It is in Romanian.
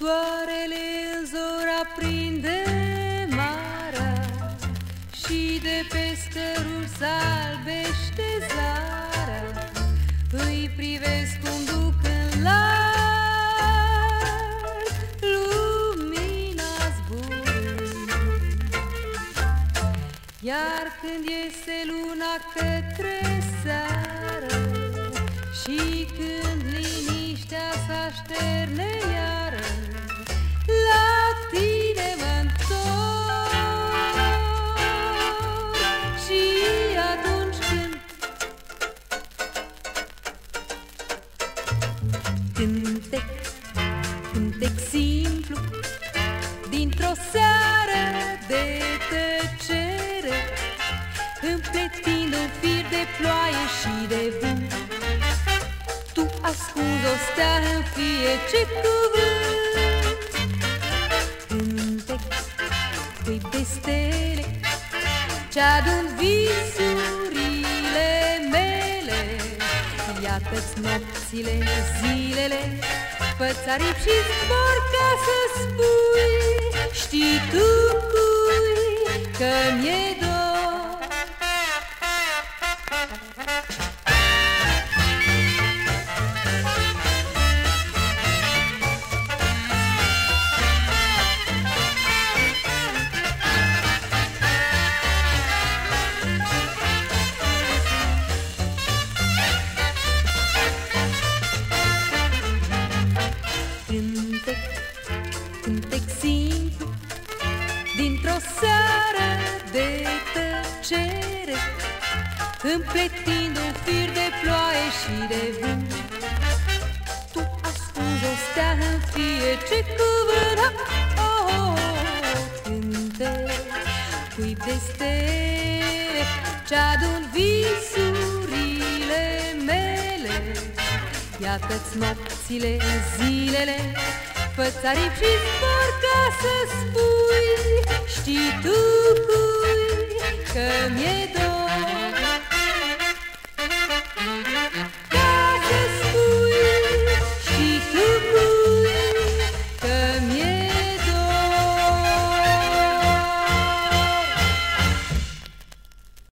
Soarele în zor aprinde marea Și de peste rul salbește zarea. Îi privesc cum duc în lar Lumina zburând. Iar când iese luna către seară Și când liniștea s-așterne iară Cântec, cântec simplu Dintr-o seară de tăcere Împletind un fir de ploaie și de vânt Tu ascunzi o stea în fiece cuvânt? Cântec, cuib de stele Ce-adun visurile Iată-ți nopțile, zilele Pățarip și zbor ca să spui Știi tu cui că mi-e Dintr-o seară de tăcere Împletind un fir de ploaie și de vânt. Tu ascunzi o stea în fiece cuvânt oh, oh, oh, Cântec, cuib de stele Ce-adun visurile mele Iată-ți nopțile, zilele Fățarip și zbor ca să spui Știi tu cui că mi-e dor